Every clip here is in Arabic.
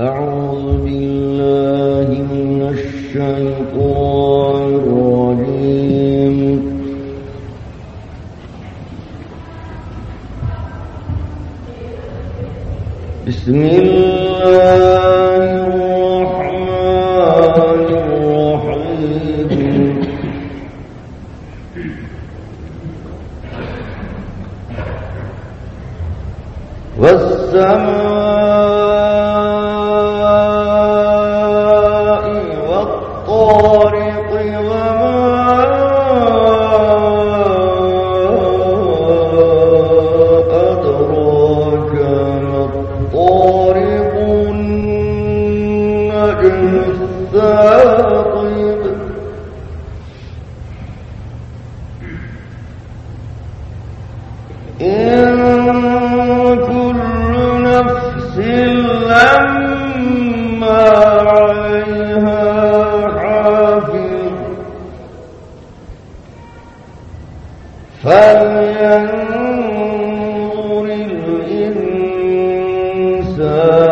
أعوذ بالله من الشيطان الرجيم. بسم الله الرحمن الرحيم. والسماء إن كل نفس لما عليها حافظ. فلينظر الإنسان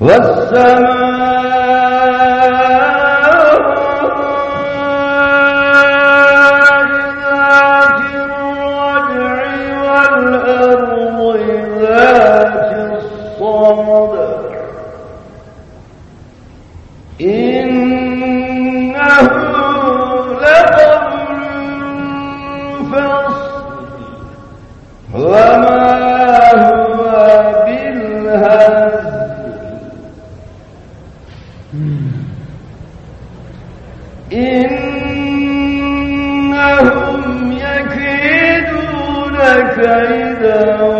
والسماء ذات الرجع والأرض ذات الصمد. إنه إنهم يكيدون كيدا